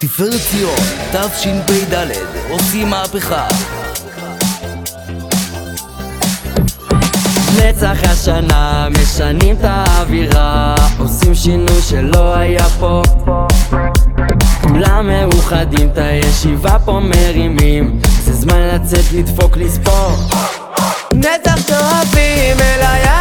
תפארת ציון, תשפ"ד, עושים מהפכה. נצח השנה, משנים את האווירה עושים שינוי שלא היה פה. כולם מאוחדים, את הישיבה פה מרימים זה זמן לצאת, לדפוק, לספור. נצח שואפים אל היד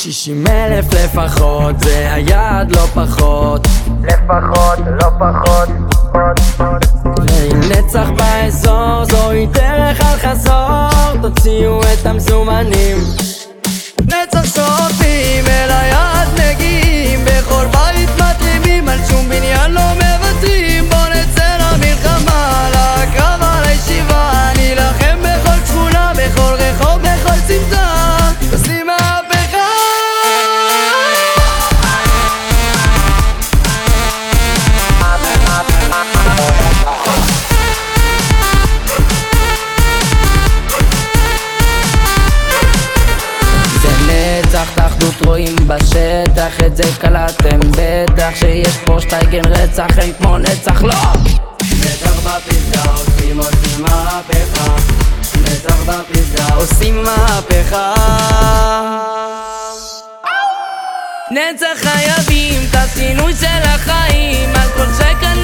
60 אלף לפחות, זה היעד לא פחות. לפחות, לא פחות, פחות ואם נצח באזור, זוהי דרך אל חזור, תוציאו את המזומנים. בשטח, את זה קלטתם בטח שיש פה שטייגן רצח, אין כמו נצח, לא! נצח בפסגה, עושים עושים מהפכה. נצח בפסגה, עושים מהפכה. נצח חייבים את השינוי של החיים על כל שקל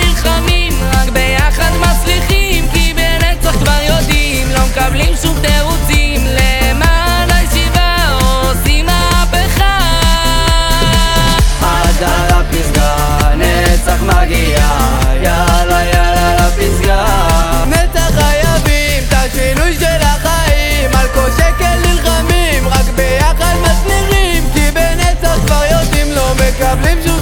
problems